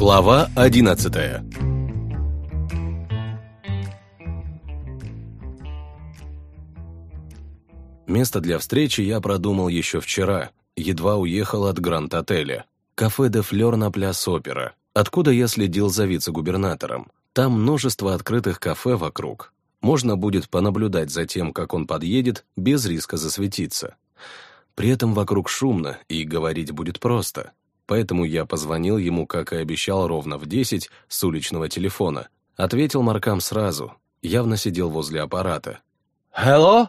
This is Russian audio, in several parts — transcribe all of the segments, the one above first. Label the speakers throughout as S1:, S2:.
S1: Глава одиннадцатая Место для встречи я продумал еще вчера, едва уехал от Гранд-отеля. Кафе «Де Флёр» на пляс Опера, откуда я следил за вице-губернатором. Там множество открытых кафе вокруг. Можно будет понаблюдать за тем, как он подъедет, без риска засветиться. При этом вокруг шумно, и говорить будет просто. Поэтому я позвонил ему, как и обещал, ровно в 10 с уличного телефона. Ответил Маркам сразу. Явно сидел возле аппарата.
S2: «Hello?»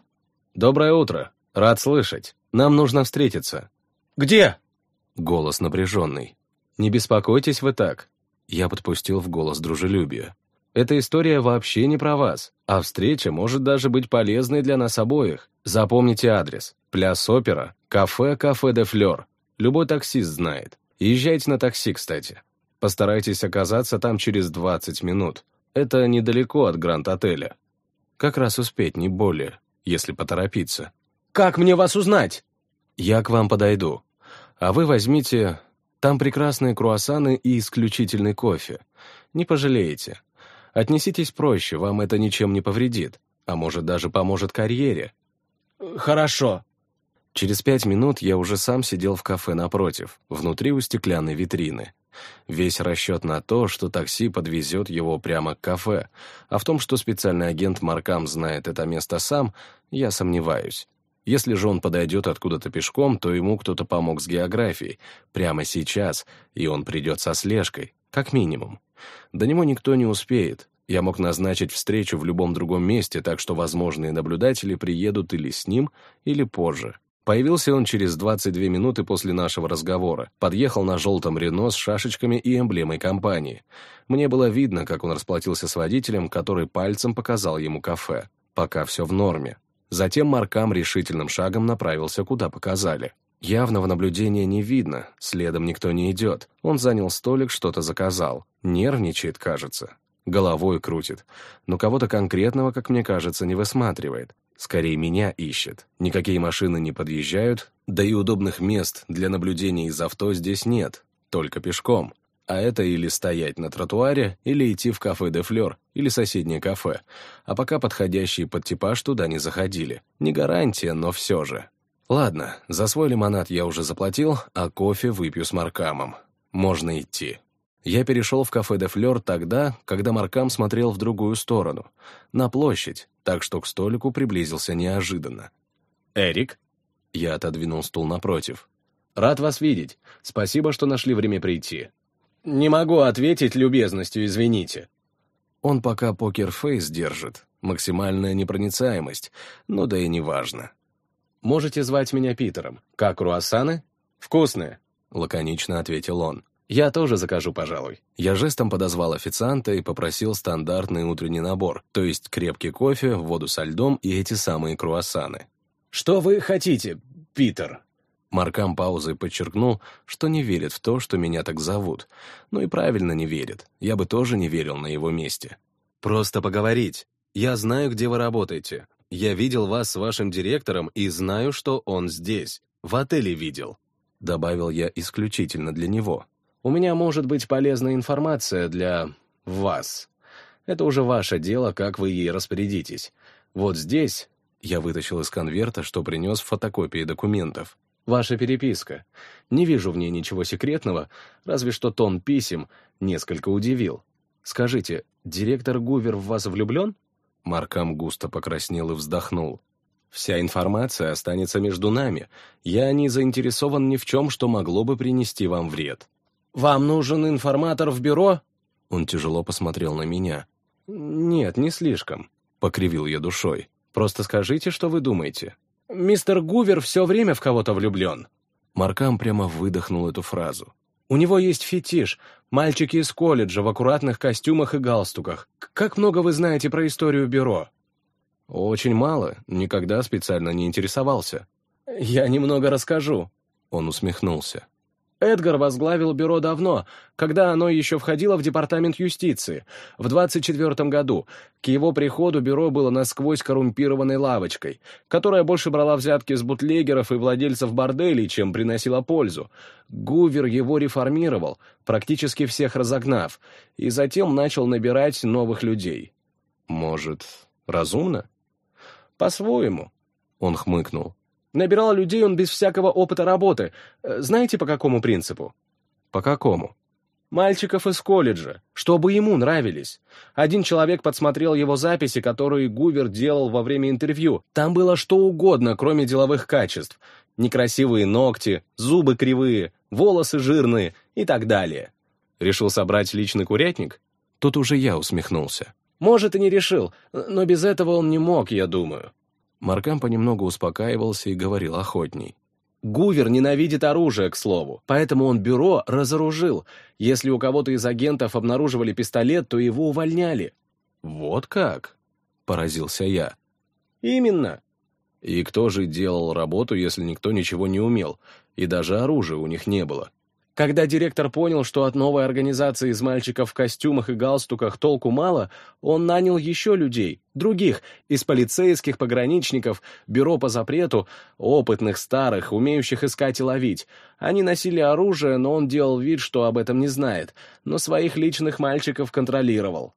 S1: «Доброе утро. Рад слышать. Нам нужно встретиться».
S2: «Где?»
S1: Голос напряженный. «Не беспокойтесь вы так». Я подпустил в голос дружелюбие. «Эта история вообще не про вас, а встреча может даже быть полезной для нас обоих. Запомните адрес. Пляс Опера, кафе «Кафе де Флёр». Любой таксист знает. Езжайте на такси, кстати. Постарайтесь оказаться там через 20 минут. Это недалеко от Гранд-отеля. Как раз успеть, не более если поторопиться.
S2: «Как мне вас узнать?»
S1: «Я к вам подойду. А вы возьмите... Там прекрасные круассаны и исключительный кофе. Не пожалеете. Отнеситесь проще, вам это ничем не повредит, а может даже поможет карьере».
S2: «Хорошо».
S1: Через пять минут я уже сам сидел в кафе напротив, внутри у стеклянной витрины. Весь расчет на то, что такси подвезет его прямо к кафе, а в том, что специальный агент Маркам знает это место сам, я сомневаюсь. Если же он подойдет откуда-то пешком, то ему кто-то помог с географией, прямо сейчас, и он придет со слежкой, как минимум. До него никто не успеет. Я мог назначить встречу в любом другом месте, так что возможные наблюдатели приедут или с ним, или позже. Появился он через 22 минуты после нашего разговора. Подъехал на желтом Рено с шашечками и эмблемой компании. Мне было видно, как он расплатился с водителем, который пальцем показал ему кафе. Пока все в норме. Затем Маркам решительным шагом направился, куда показали. Явного наблюдения не видно, следом никто не идет. Он занял столик, что-то заказал. Нервничает, кажется. Головой крутит. Но кого-то конкретного, как мне кажется, не высматривает. Скорее, меня ищет. Никакие машины не подъезжают, да и удобных мест для наблюдения из авто здесь нет, только пешком. А это или стоять на тротуаре, или идти в кафе «Де Флёр», или соседнее кафе. А пока подходящие под типаж туда не заходили. Не гарантия, но все же. Ладно, за свой лимонад я уже заплатил, а кофе выпью с Маркамом. Можно идти. Я перешел в кафе «Де Флёр» тогда, когда Маркам смотрел в другую сторону, на площадь, так что к столику приблизился неожиданно. «Эрик?» Я отодвинул стул напротив. «Рад вас видеть. Спасибо, что нашли время прийти». «Не могу ответить любезностью, извините». Он пока покерфейс держит, максимальная непроницаемость, но да и не важно. «Можете звать меня Питером. Как круассаны?» «Вкусные», — лаконично ответил он. «Я тоже закажу, пожалуй». Я жестом подозвал официанта и попросил стандартный утренний набор, то есть крепкий кофе, воду со льдом и эти самые круассаны.
S2: «Что вы хотите, Питер?»
S1: Маркам паузой подчеркнул, что не верит в то, что меня так зовут. Ну и правильно не верит. Я бы тоже не верил на его месте. «Просто поговорить. Я знаю, где вы работаете. Я видел вас с вашим директором и знаю, что он здесь. В отеле видел», — добавил я исключительно для него. У меня может быть полезная информация для вас. Это уже ваше дело, как вы ей распорядитесь. Вот здесь я вытащил из конверта, что принес фотокопии документов. Ваша переписка. Не вижу в ней ничего секретного, разве что тон писем несколько удивил. Скажите, директор Гувер в вас влюблен? Маркам густо покраснел и вздохнул. Вся информация останется между нами. Я не заинтересован ни в чем, что могло бы принести вам вред.
S2: «Вам нужен информатор в бюро?»
S1: Он тяжело посмотрел на меня. «Нет, не слишком», — покривил я душой. «Просто скажите, что вы думаете».
S2: «Мистер Гувер все время в кого-то влюблен».
S1: Маркам прямо выдохнул эту фразу.
S2: «У него есть фетиш. Мальчики из колледжа в аккуратных костюмах и галстуках. Как много вы знаете про историю бюро?»
S1: «Очень мало. Никогда специально не интересовался».
S2: «Я немного расскажу».
S1: Он усмехнулся.
S2: Эдгар возглавил бюро давно, когда оно еще входило в Департамент юстиции, в 24 году. К его приходу бюро было насквозь коррумпированной лавочкой, которая больше брала взятки с бутлегеров и владельцев борделей, чем приносила пользу. Гувер его реформировал, практически всех разогнав, и затем начал набирать новых людей.
S1: Может, разумно?
S2: По-своему, он хмыкнул. Набирал людей он без всякого опыта работы. Э, знаете, по какому принципу?
S1: По какому?
S2: Мальчиков из колледжа, чтобы ему нравились. Один человек подсмотрел его записи, которые Гувер делал во время интервью. Там было что угодно, кроме деловых качеств. Некрасивые ногти, зубы кривые, волосы жирные и так далее. Решил собрать личный курятник?
S1: Тут уже я усмехнулся.
S2: Может, и не решил, но без этого он не мог, я думаю.
S1: Маркам понемногу успокаивался и говорил охотней.
S2: Гувер ненавидит оружие, к слову, поэтому он бюро разоружил. Если у кого-то из агентов обнаруживали пистолет, то его увольняли.
S1: «Вот как?» — поразился я.
S2: «Именно».
S1: «И кто же делал работу, если никто ничего не умел, и даже оружия у них не было?»
S2: Когда директор понял, что от новой организации из мальчиков в костюмах и галстуках толку мало, он нанял еще людей, других, из полицейских, пограничников, бюро по запрету, опытных, старых, умеющих искать и ловить. Они носили оружие, но он делал вид, что об этом не знает, но своих личных мальчиков контролировал.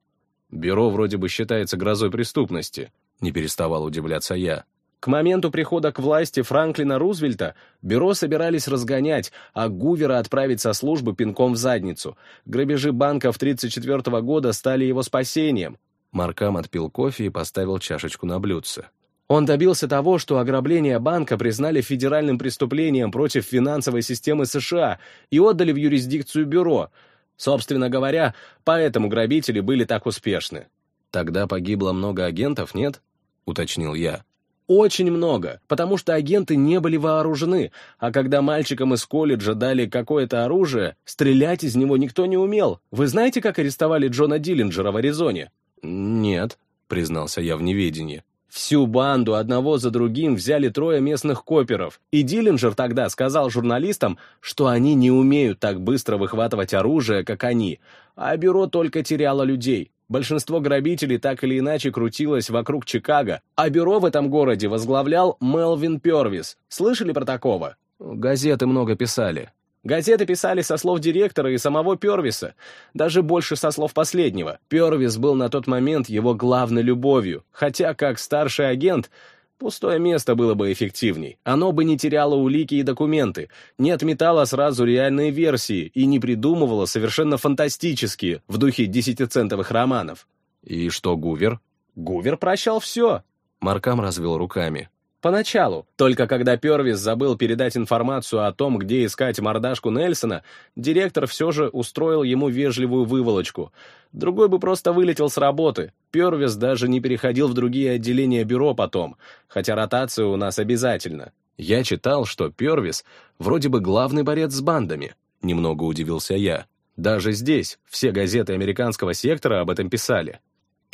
S1: «Бюро вроде бы считается грозой преступности», — не переставал удивляться я.
S2: К моменту прихода к власти Франклина Рузвельта бюро собирались разгонять, а Гувера отправить со службы пинком в задницу. Грабежи банков 1934 года стали его спасением.
S1: Маркам отпил кофе и поставил чашечку на блюдце.
S2: Он добился того, что ограбление банка признали федеральным преступлением против финансовой системы США и отдали в юрисдикцию бюро. Собственно говоря, поэтому грабители были так успешны.
S1: «Тогда погибло много агентов, нет?» — уточнил я.
S2: Очень много, потому что агенты не были вооружены, а когда мальчикам из колледжа дали какое-то оружие, стрелять из него никто не умел. Вы знаете, как арестовали Джона Диллинджера в Аризоне?
S1: Нет, признался я в неведении.
S2: Всю банду одного за другим взяли трое местных коперов, и Диллинджер тогда сказал журналистам, что они не умеют так быстро выхватывать оружие, как они, а бюро только теряло людей. Большинство грабителей так или иначе крутилось вокруг Чикаго, а бюро в этом городе возглавлял Мелвин Первис. Слышали про такого?
S1: Газеты много писали.
S2: Газеты писали со слов директора и самого Первиса, даже больше со слов последнего. Первис был на тот момент его главной любовью, хотя как старший агент Пустое место было бы эффективней. Оно бы не теряло улики и документы, не отметало сразу реальные версии и не придумывало совершенно фантастические в духе десятицентовых романов.
S1: И что Гувер?
S2: Гувер прощал все.
S1: Маркам развел руками.
S2: Поначалу, только когда Первис забыл передать информацию о том, где искать мордашку Нельсона, директор все же устроил ему вежливую выволочку. Другой бы просто вылетел с работы. Первис даже не переходил в другие отделения бюро потом, хотя ротация у нас обязательно.
S1: Я читал, что Первис вроде бы главный борец с бандами. Немного удивился я. Даже здесь все газеты американского сектора об этом писали.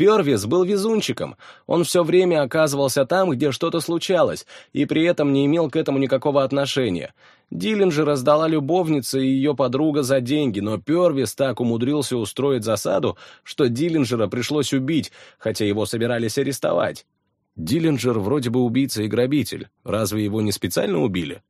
S2: Первис был везунчиком. Он все время оказывался там, где что-то случалось, и при этом не имел к этому никакого отношения. Диллинджер раздала любовница и ее подруга за деньги, но Первис так умудрился устроить засаду, что Диллинджера пришлось убить, хотя его собирались арестовать.
S1: Диллинджер вроде бы убийца и грабитель. Разве его не специально убили?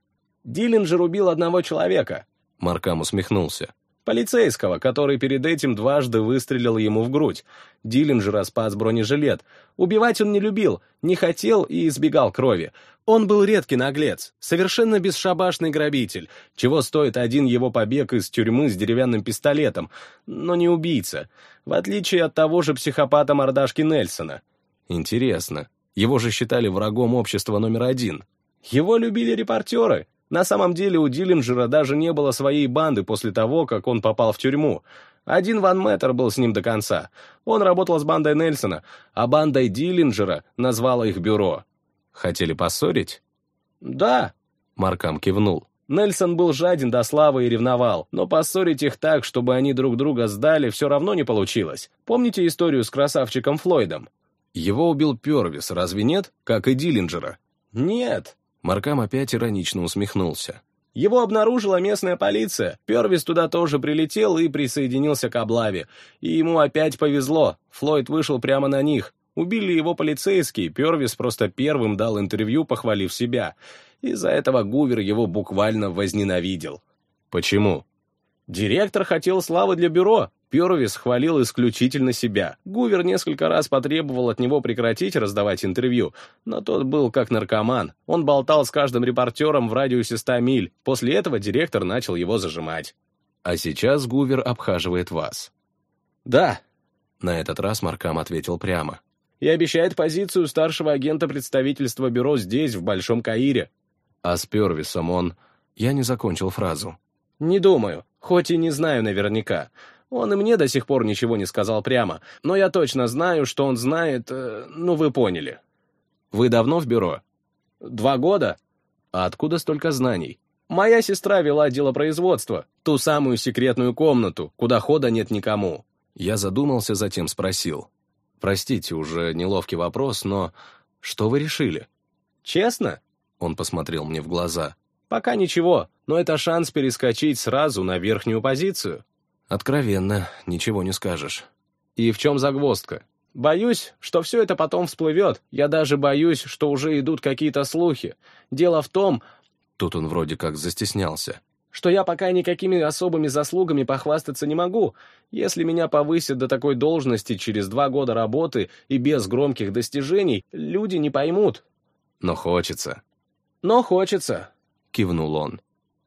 S2: Диллинджер убил одного человека.
S1: Маркам усмехнулся.
S2: Полицейского, который перед этим дважды выстрелил ему в грудь. Диллинджера спас бронежилет. Убивать он не любил, не хотел и избегал крови. Он был редкий наглец, совершенно бесшабашный грабитель, чего стоит один его побег из тюрьмы с деревянным пистолетом, но не убийца, в отличие от того же психопата мордашки Нельсона.
S1: Интересно, его же считали врагом общества номер один.
S2: Его любили репортеры, на самом деле у Диллинджера даже не было своей банды после того, как он попал в тюрьму. Один Ван Мэттер был с ним до конца. Он работал с бандой Нельсона, а бандой Диллинджера назвала их бюро.
S1: Хотели поссорить?
S2: Да.
S1: Маркам кивнул.
S2: Нельсон был жаден до славы и ревновал, но поссорить их так, чтобы они друг друга сдали, все равно не получилось. Помните историю с красавчиком Флойдом?
S1: Его убил Первис, разве нет? Как и Диллинджера.
S2: Нет,
S1: Маркам опять иронично усмехнулся.
S2: Его обнаружила местная полиция. Первис туда тоже прилетел и присоединился к облаве. И ему опять повезло. Флойд вышел прямо на них. Убили его полицейские, Первис просто первым дал интервью, похвалив себя. Из-за этого Гувер его буквально возненавидел.
S1: Почему?
S2: Директор хотел славы для бюро. Первис хвалил исключительно себя. Гувер несколько раз потребовал от него прекратить раздавать интервью, но тот был как наркоман. Он болтал с каждым репортером в радиусе 100 миль. После этого директор начал его зажимать.
S1: А сейчас Гувер обхаживает вас.
S2: «Да», —
S1: на этот раз Маркам ответил прямо.
S2: «И обещает позицию старшего агента представительства бюро здесь, в Большом Каире».
S1: А с Первисом он... Я не закончил фразу.
S2: «Не думаю, хоть и не знаю наверняка. Он и мне до сих пор ничего не сказал прямо, но я точно знаю, что он знает... Э, ну, вы поняли».
S1: «Вы давно в бюро?»
S2: «Два года».
S1: «А откуда столько знаний?»
S2: «Моя сестра вела дело производства, ту самую секретную комнату, куда хода нет никому».
S1: Я задумался, затем спросил. «Простите, уже неловкий вопрос, но что вы решили?»
S2: «Честно?»
S1: Он посмотрел мне в глаза.
S2: «Пока ничего, но это шанс перескочить сразу на верхнюю позицию».
S1: «Откровенно, ничего не скажешь».
S2: «И в чем загвоздка?» «Боюсь, что все это потом всплывет. Я даже боюсь, что уже идут какие-то слухи. Дело в том...»
S1: Тут он вроде как застеснялся.
S2: «Что я пока никакими особыми заслугами похвастаться не могу. Если меня повысят до такой должности через два года работы и без громких достижений, люди не поймут».
S1: «Но хочется».
S2: «Но хочется», —
S1: кивнул он.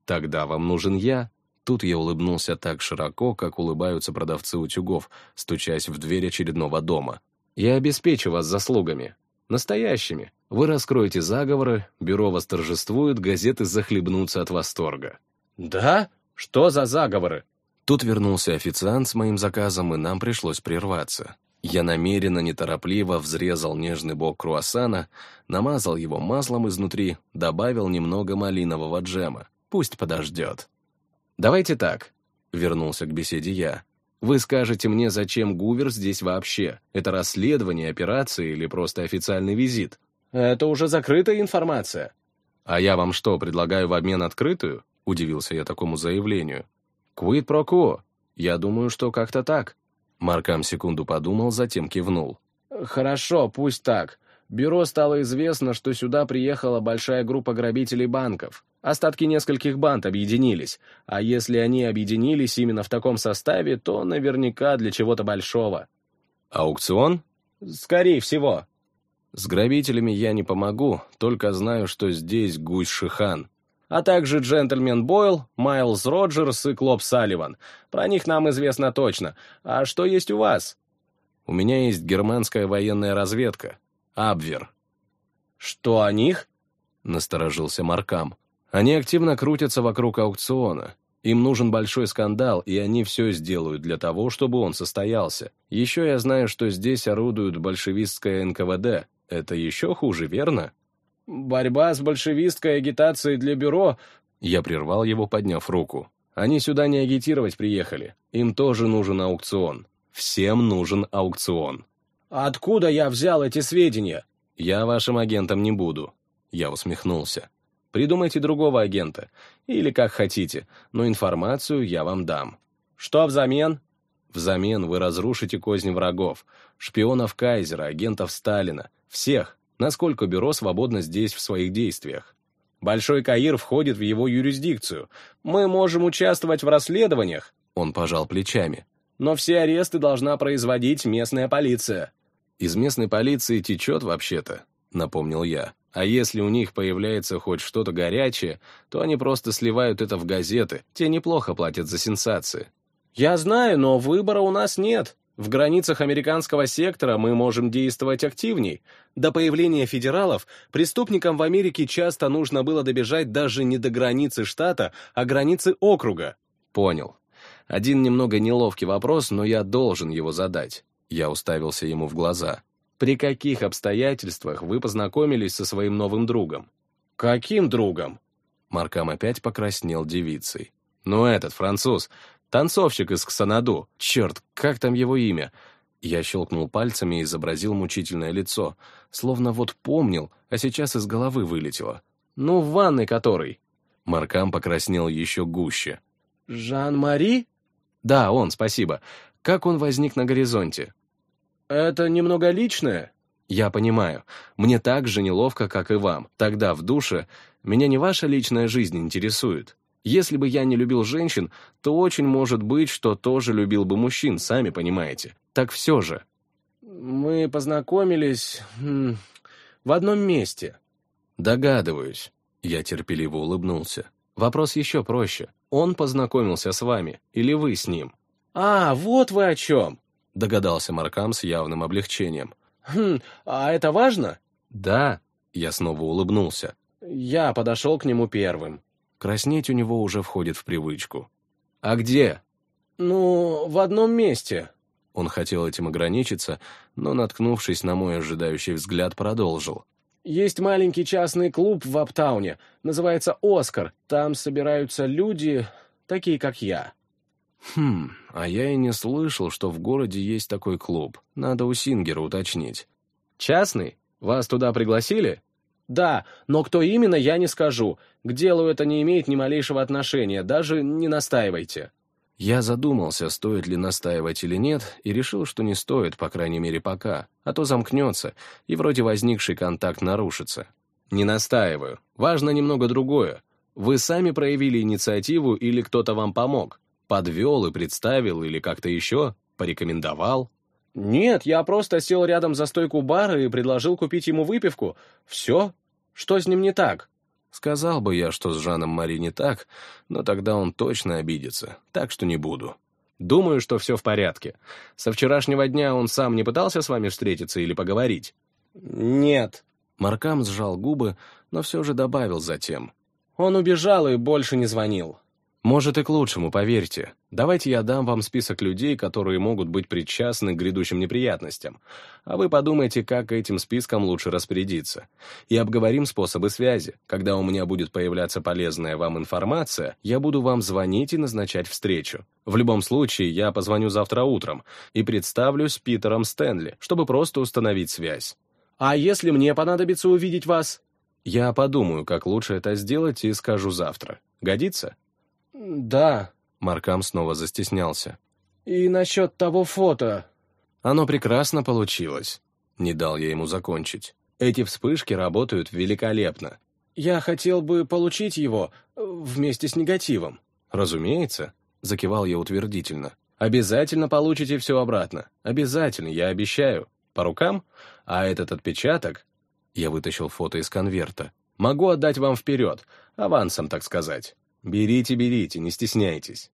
S1: «Тогда вам нужен я». Тут я улыбнулся так широко, как улыбаются продавцы утюгов, стучась в дверь очередного дома. «Я обеспечу вас заслугами. Настоящими. Вы раскроете заговоры, бюро восторжествует, газеты захлебнутся от восторга».
S2: «Да? Что за заговоры?»
S1: Тут вернулся официант с моим заказом, и нам пришлось прерваться. Я намеренно, неторопливо взрезал нежный бок круассана, намазал его маслом изнутри, добавил немного малинового джема. Пусть подождет. «Давайте так», — вернулся к беседе я. «Вы скажете мне, зачем Гувер здесь вообще? Это расследование, операция или просто официальный визит?»
S2: «Это уже закрытая информация».
S1: «А я вам что, предлагаю в обмен открытую?» — удивился я такому заявлению. «Квит про кво. Я думаю, что как-то так». Маркам секунду подумал, затем кивнул.
S2: «Хорошо, пусть так. Бюро стало известно, что сюда приехала большая группа грабителей банков. Остатки нескольких банд объединились, а если они объединились именно в таком составе, то наверняка для чего-то большого.
S1: Аукцион?
S2: Скорее всего.
S1: С грабителями я не помогу, только знаю, что здесь Гусь Шихан.
S2: А также джентльмен Бойл, Майлз Роджерс и Клоп Салливан. Про них нам известно точно. А что есть у вас?
S1: У меня есть германская военная разведка. Абвер.
S2: Что о них?
S1: Насторожился Маркам. Они активно крутятся вокруг аукциона. Им нужен большой скандал, и они все сделают для того, чтобы он состоялся. Еще я знаю, что здесь орудует большевистское НКВД. Это еще хуже, верно?
S2: Борьба с большевистской агитацией для бюро...
S1: Я прервал его, подняв руку. Они сюда не агитировать приехали. Им тоже нужен аукцион. Всем нужен аукцион.
S2: Откуда я взял эти сведения?
S1: Я вашим агентом не буду. Я усмехнулся. Придумайте другого агента. Или как хотите, но информацию я вам дам.
S2: Что взамен?
S1: Взамен вы разрушите козни врагов, шпионов Кайзера, агентов Сталина, всех, насколько бюро свободно здесь в своих действиях.
S2: Большой Каир входит в его юрисдикцию. Мы можем участвовать в расследованиях.
S1: Он пожал плечами.
S2: Но все аресты должна производить местная полиция.
S1: Из местной полиции течет вообще-то, напомнил я. А если у них появляется хоть что-то горячее, то они просто сливают это в газеты, те неплохо платят за сенсации.
S2: Я знаю, но выбора у нас нет. В границах американского сектора мы можем действовать активней. До появления федералов преступникам в Америке часто нужно было добежать даже не до границы штата, а границы округа.
S1: Понял. Один немного неловкий вопрос, но я должен его задать. Я уставился ему в глаза. При каких обстоятельствах вы познакомились со своим новым другом?
S2: Каким другом?
S1: Маркам опять покраснел девицей. Ну этот, француз, танцовщик из Ксанаду. Черт, как там его имя? Я щелкнул пальцами и изобразил мучительное лицо, словно вот помнил, а сейчас из головы вылетело.
S2: Ну, в ванной который.
S1: Маркам покраснел еще гуще.
S2: «Жан-Мари?»
S1: «Да, он, спасибо. Как он возник на горизонте?»
S2: «Это немного личное?»
S1: «Я понимаю. Мне так же неловко, как и вам. Тогда, в душе, меня не ваша личная жизнь интересует. Если бы я не любил женщин, то очень может быть, что тоже любил бы мужчин, сами понимаете. Так все же».
S2: «Мы познакомились в одном месте».
S1: «Догадываюсь». Я терпеливо улыбнулся. «Вопрос еще проще. Он познакомился с вами, или вы с ним?»
S2: «А, вот вы о чем!»
S1: — догадался Маркам с явным облегчением.
S2: «Хм, а это важно?»
S1: «Да», — я снова улыбнулся.
S2: Я подошел к нему первым.
S1: Краснеть у него уже входит в привычку. «А где?»
S2: «Ну, в одном месте».
S1: Он хотел этим ограничиться, но, наткнувшись на мой ожидающий взгляд, продолжил.
S2: «Есть маленький частный клуб в Аптауне, называется «Оскар». Там собираются люди, такие как я».
S1: Хм, а я и не слышал, что в городе есть такой клуб. Надо у Сингера уточнить.
S2: Частный? Вас туда пригласили? Да, но кто именно, я не скажу. К делу это не имеет ни малейшего отношения, даже не настаивайте.
S1: Я задумался, стоит ли настаивать или нет, и решил, что не стоит, по крайней мере, пока, а то замкнется, и вроде возникший контакт нарушится. Не настаиваю. Важно немного другое. Вы сами проявили инициативу или кто-то вам помог? Подвел и представил или как-то еще? Порекомендовал?
S2: Нет, я просто сел рядом за стойку бара и предложил купить ему выпивку. Все? Что с ним не так?
S1: Сказал бы я, что с Жаном Мари не так, но тогда он точно обидится, так что не буду.
S2: Думаю, что все в порядке. Со вчерашнего дня он сам не пытался с вами встретиться или поговорить? Нет.
S1: Маркам сжал губы, но все же добавил затем.
S2: Он убежал и больше не звонил.
S1: Может, и к лучшему, поверьте. Давайте я дам вам список людей, которые могут быть причастны к грядущим неприятностям, а вы подумайте, как этим списком лучше распорядиться. И обговорим способы связи. Когда у меня будет появляться полезная вам информация, я буду вам звонить и назначать встречу. В любом случае, я позвоню завтра утром и представлюсь Питером Стэнли, чтобы просто установить связь.
S2: А если мне понадобится увидеть вас?
S1: Я подумаю, как лучше это сделать, и скажу завтра. Годится?
S2: «Да».
S1: Маркам снова застеснялся.
S2: «И насчет того фото...»
S1: «Оно прекрасно получилось». Не дал я ему закончить. «Эти вспышки работают великолепно».
S2: «Я хотел бы получить его вместе с негативом».
S1: «Разумеется», — закивал я утвердительно.
S2: «Обязательно получите все обратно. Обязательно, я обещаю. По рукам? А этот отпечаток...» Я вытащил фото из конверта. «Могу отдать вам вперед, авансом, так сказать». Берите, берите, не стесняйтесь.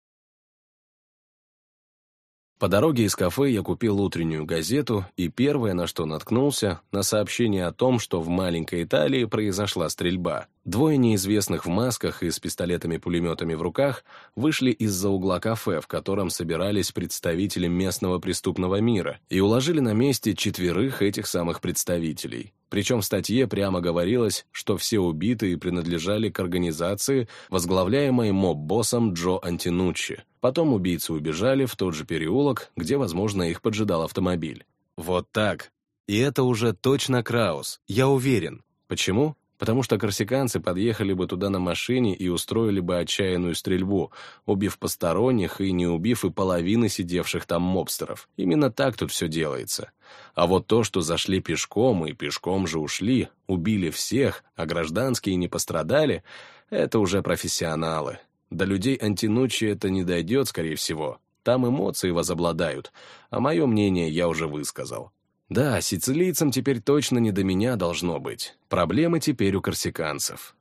S1: По дороге из кафе я купил утреннюю газету, и первое, на что наткнулся, на сообщение о том, что в маленькой Италии произошла стрельба. Двое неизвестных в масках и с пистолетами-пулеметами в руках вышли из-за угла кафе, в котором собирались представители местного преступного мира, и уложили на месте четверых этих самых представителей. Причем в статье прямо говорилось, что все убитые принадлежали к организации, возглавляемой моб-боссом Джо Антинуччи. Потом убийцы убежали в тот же переулок, где, возможно, их поджидал автомобиль. Вот так. И это уже точно Краус, я уверен. Почему? Потому что корсиканцы подъехали бы туда на машине и устроили бы отчаянную стрельбу, убив посторонних и не убив и половины сидевших там мобстеров. Именно так тут все делается. А вот то, что зашли пешком и пешком же ушли, убили всех, а гражданские не пострадали, это уже профессионалы. До людей антинучи это не дойдет, скорее всего. Там эмоции возобладают, а мое мнение я уже высказал. Да, сицилийцам теперь точно не до меня должно быть. Проблемы теперь у корсиканцев.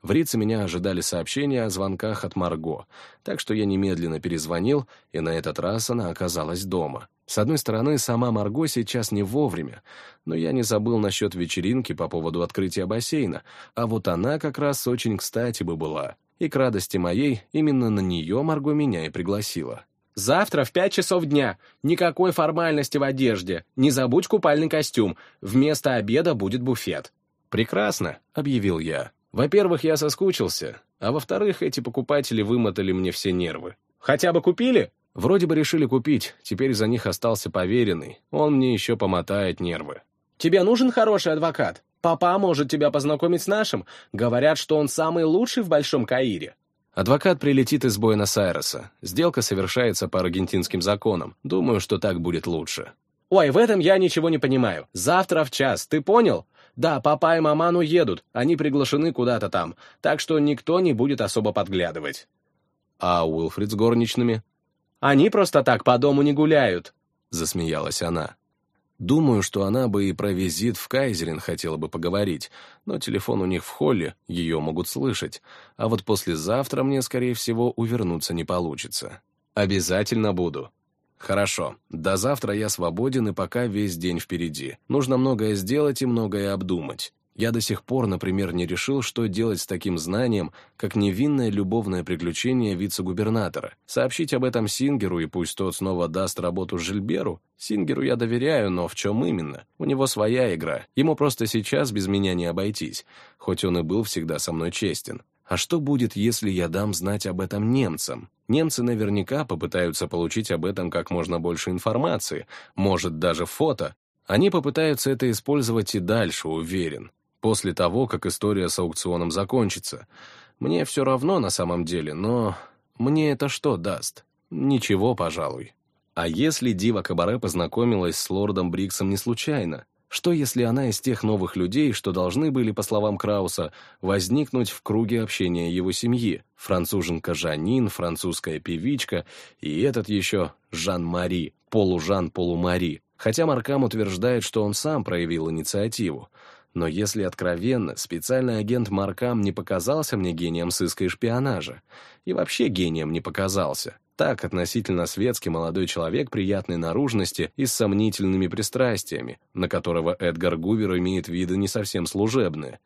S1: В Рице меня ожидали сообщения о звонках от Марго, так что я немедленно перезвонил, и на этот раз она оказалась дома. С одной стороны, сама Марго сейчас не вовремя, но я не забыл насчет вечеринки по поводу открытия бассейна, а вот она как раз очень кстати бы была. И к радости моей, именно на нее Марго меня и пригласила.
S2: Завтра в пять часов дня. Никакой формальности в одежде. Не забудь купальный костюм. Вместо обеда будет буфет».
S1: «Прекрасно», — объявил я. «Во-первых, я соскучился, а во-вторых, эти покупатели вымотали мне все нервы».
S2: «Хотя бы купили?»
S1: «Вроде бы решили купить, теперь за них остался поверенный. Он мне еще помотает нервы».
S2: «Тебе нужен хороший адвокат? папа может тебя познакомить с нашим. Говорят, что он самый лучший в Большом Каире».
S1: Адвокат прилетит из Буэнос-Айреса. Сделка совершается по аргентинским законам. Думаю, что так будет лучше.
S2: «Ой, в этом я ничего не понимаю. Завтра в час, ты понял? Да, папа и маман уедут, они приглашены куда-то там, так что никто не будет особо подглядывать».
S1: «А Уилфрид с горничными?»
S2: «Они просто так по дому не гуляют», —
S1: засмеялась она. Думаю, что она бы и про визит в Кайзерин хотела бы поговорить, но телефон у них в холле, ее могут слышать, а вот послезавтра мне, скорее всего, увернуться не получится. Обязательно буду. Хорошо, до завтра я свободен и пока весь день впереди. Нужно многое сделать и многое обдумать. Я до сих пор, например, не решил, что делать с таким знанием, как невинное любовное приключение вице-губернатора. Сообщить об этом Сингеру, и пусть тот снова даст работу Жильберу? Сингеру я доверяю, но в чем именно? У него своя игра. Ему просто сейчас без меня не обойтись, хоть он и был всегда со мной честен. А что будет, если я дам знать об этом немцам? Немцы наверняка попытаются получить об этом как можно больше информации, может, даже фото. Они попытаются это использовать и дальше, уверен после того, как история с аукционом закончится. Мне все равно на самом деле, но мне это что даст? Ничего, пожалуй. А если Дива Кабаре познакомилась с лордом Бриксом не случайно? Что, если она из тех новых людей, что должны были, по словам Крауса, возникнуть в круге общения его семьи? Француженка Жанин, французская певичка и этот еще Жан-Мари, полужан-полумари. Хотя Маркам утверждает, что он сам проявил инициативу. Но если откровенно, специальный агент Маркам не показался мне гением сыска и шпионажа. И вообще гением не показался. Так, относительно светский молодой человек приятной наружности и с сомнительными пристрастиями, на которого Эдгар Гувер имеет виды не совсем служебные.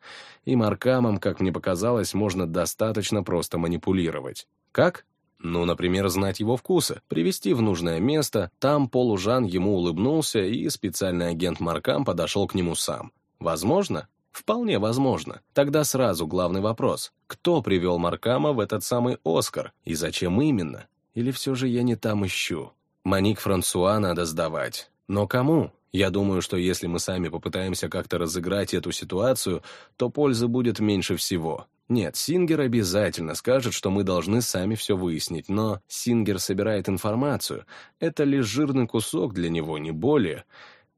S1: И Маркамом, как мне показалось, можно достаточно просто манипулировать. Как? Ну, например, знать его вкусы, привести в нужное место, там полужан ему улыбнулся, и специальный агент Маркам подошел к нему сам. Возможно? Вполне возможно. Тогда сразу главный вопрос. Кто привел Маркама в этот самый Оскар? И зачем именно? Или все же я не там ищу? Маник Франсуа надо сдавать. Но кому? Я думаю, что если мы сами попытаемся как-то разыграть эту ситуацию, то пользы будет меньше всего. Нет, Сингер обязательно скажет, что мы должны сами все выяснить, но Сингер собирает информацию. Это лишь жирный кусок для него, не более.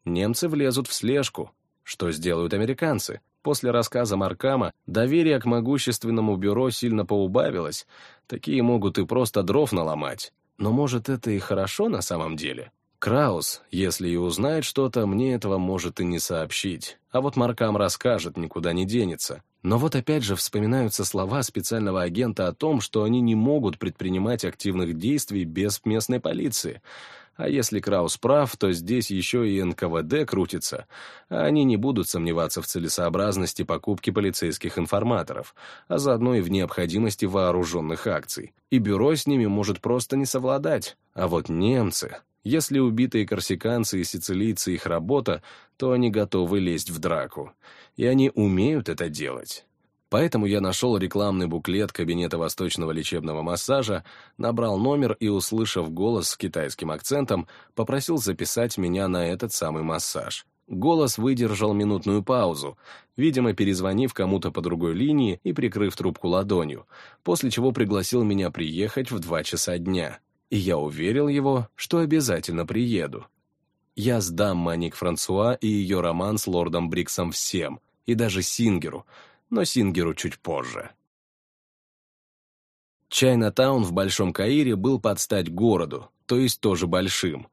S1: Немцы влезут в слежку, что сделают американцы? После рассказа Маркама доверие к могущественному бюро сильно поубавилось. Такие могут и просто дров наломать. Но может это и хорошо на самом деле? Краус, если и узнает что-то, мне этого может и не сообщить. А вот Маркам расскажет, никуда не денется. Но вот опять же вспоминаются слова специального агента о том, что они не могут предпринимать активных действий без местной полиции. А если Краус прав, то здесь еще и НКВД крутится, а они не будут сомневаться в целесообразности покупки полицейских информаторов, а заодно и в необходимости вооруженных акций. И бюро с ними может просто не совладать. А вот немцы... Если убитые корсиканцы и сицилийцы их работа, то они готовы лезть в драку. И они умеют это делать. Поэтому я нашел рекламный буклет кабинета восточного лечебного массажа, набрал номер и, услышав голос с китайским акцентом, попросил записать меня на этот самый массаж. Голос выдержал минутную паузу, видимо, перезвонив кому-то по другой линии и прикрыв трубку ладонью, после чего пригласил меня приехать в два часа дня. И я уверил его, что обязательно приеду. Я сдам Маник Франсуа и ее роман с лордом Бриксом всем, и даже Сингеру — но Сингеру чуть позже. Чайна-таун в Большом Каире был под стать городу, то есть тоже большим.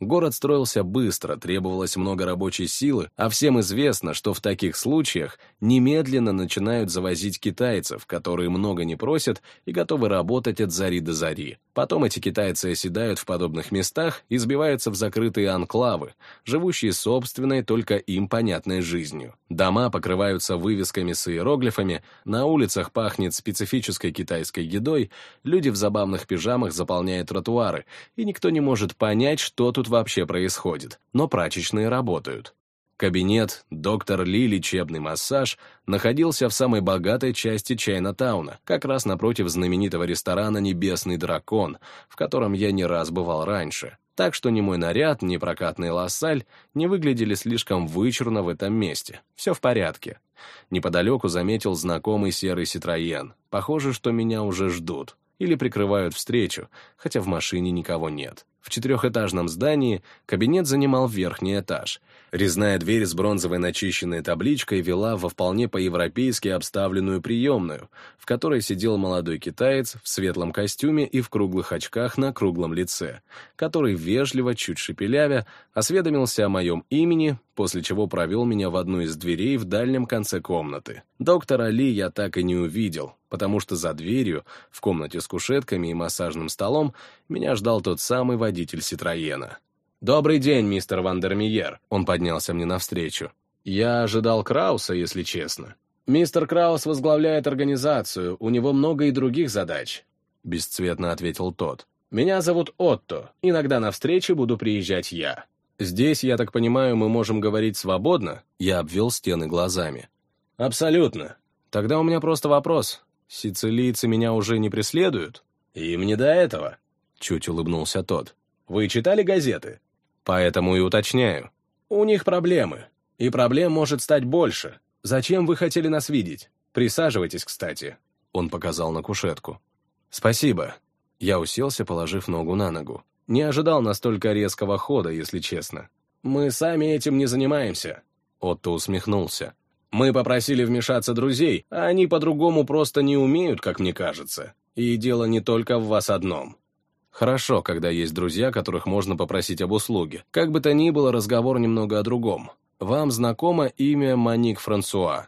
S1: Город строился быстро, требовалось много рабочей силы, а всем известно, что в таких случаях немедленно начинают завозить китайцев, которые много не просят и готовы работать от зари до зари. Потом эти китайцы оседают в подобных местах и сбиваются в закрытые анклавы, живущие собственной, только им понятной жизнью. Дома покрываются вывесками с иероглифами, на улицах пахнет специфической китайской едой, люди в забавных пижамах заполняют тротуары, и никто не может понять, что тут вообще происходит, но прачечные работают. Кабинет «Доктор Ли. Лечебный массаж» находился в самой богатой части Чайна-тауна, как раз напротив знаменитого ресторана «Небесный дракон», в котором я не раз бывал раньше. Так что ни мой наряд, ни прокатный лассаль не выглядели слишком вычурно в этом месте. Все в порядке. Неподалеку заметил знакомый серый Ситроен. Похоже, что меня уже ждут. Или прикрывают встречу, хотя в машине никого нет. В четырехэтажном здании кабинет занимал верхний этаж. Резная дверь с бронзовой начищенной табличкой вела во вполне по-европейски обставленную приемную, в которой сидел молодой китаец в светлом костюме и в круглых очках на круглом лице, который вежливо, чуть шепелявя, осведомился о моем имени, после чего провел меня в одну из дверей в дальнем конце комнаты. Доктора Ли я так и не увидел, потому что за дверью, в комнате с кушетками и массажным столом, меня ждал тот самый водитель Ситроена. «Добрый день, мистер Вандермиер», — он поднялся мне навстречу. «Я ожидал Крауса, если честно. Мистер Краус возглавляет организацию, у него много и других задач», — бесцветно ответил тот. «Меня зовут Отто, иногда на встречи буду приезжать я». «Здесь, я так понимаю, мы можем говорить свободно?» Я обвел стены глазами. «Абсолютно. Тогда у меня просто вопрос. Сицилийцы меня уже не преследуют?» «Им не до этого», — чуть улыбнулся тот. «Вы читали газеты?» «Поэтому и уточняю. У них проблемы. И проблем может стать больше. Зачем вы хотели нас видеть? Присаживайтесь, кстати». Он показал на кушетку. «Спасибо». Я уселся, положив ногу на ногу. Не ожидал настолько резкого хода, если честно. «Мы сами этим не занимаемся», — Отто усмехнулся. «Мы попросили вмешаться друзей, а они по-другому просто не умеют, как мне кажется. И дело не только в вас одном». Хорошо, когда есть друзья, которых можно попросить об услуге. Как бы то ни было, разговор немного о другом. Вам знакомо имя Маник Франсуа?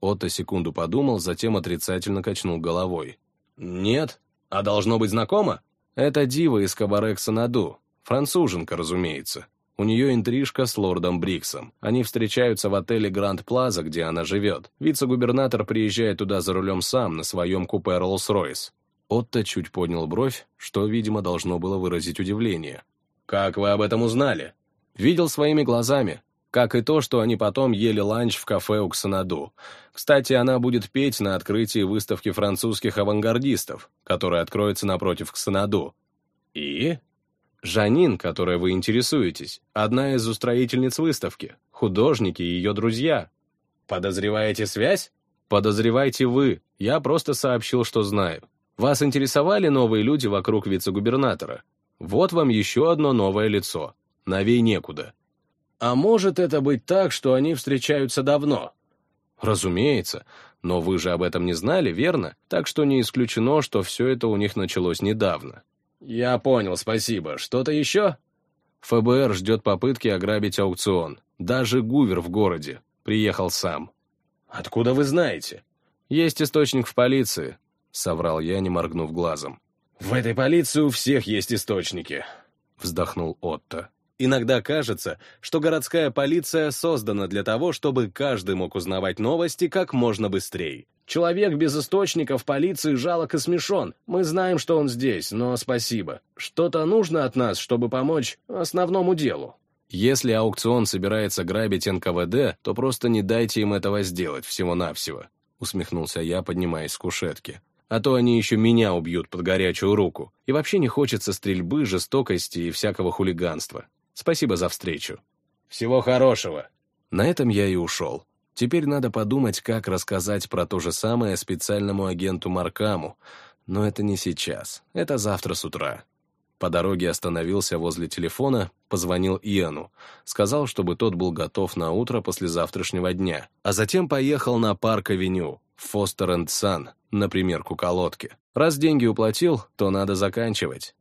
S1: Отто секунду подумал, затем отрицательно качнул головой. «Нет? А должно быть знакомо?» Это дива из кабаре Ксанаду. Француженка, разумеется. У нее интрижка с лордом Бриксом. Они встречаются в отеле Гранд Плаза, где она живет. Вице-губернатор приезжает туда за рулем сам, на своем купе Роллс-Ройс. Отто чуть поднял бровь, что, видимо, должно было выразить удивление. «Как вы об этом узнали?» «Видел своими глазами. Как и то, что они потом ели ланч в кафе у Ксанаду. Кстати, она будет петь на открытии выставки французских авангардистов, которая откроется напротив Ксанаду. И? Жанин, которой вы интересуетесь, одна из устроительниц выставки, художники и ее друзья. Подозреваете связь? Подозревайте вы, я просто сообщил, что знаю. Вас интересовали новые люди вокруг вице-губернатора? Вот вам еще одно новое лицо. Новей некуда. А может это быть так, что они встречаются давно? Разумеется, но вы же об этом не знали, верно? Так что не исключено, что все это у них началось недавно. Я понял, спасибо. Что-то еще? ФБР ждет попытки ограбить аукцион. Даже Гувер в городе. Приехал сам. Откуда вы знаете? Есть источник в полиции, соврал я, не моргнув глазом. В этой полиции у всех есть источники, вздохнул Отто. Иногда кажется, что городская полиция создана для того, чтобы каждый мог узнавать новости как можно быстрее. Человек без источников полиции жалок и смешон. Мы знаем, что он здесь, но спасибо. Что-то нужно от нас, чтобы помочь основному делу. Если аукцион собирается грабить НКВД, то просто не дайте им этого сделать всего-навсего, усмехнулся я, поднимаясь с кушетки а то они еще меня убьют под горячую руку. И вообще не хочется стрельбы, жестокости и всякого хулиганства. Спасибо за встречу. Всего хорошего. На этом я и ушел. Теперь надо подумать, как рассказать про то же самое специальному агенту Маркаму. Но это не сейчас. Это завтра с утра. По дороге остановился возле телефона, позвонил Иану, сказал, чтобы тот был готов на утро после завтрашнего дня, а затем поехал на парк-авеню, Фостер энд Сан, на примерку колодки. Раз деньги уплатил, то надо заканчивать.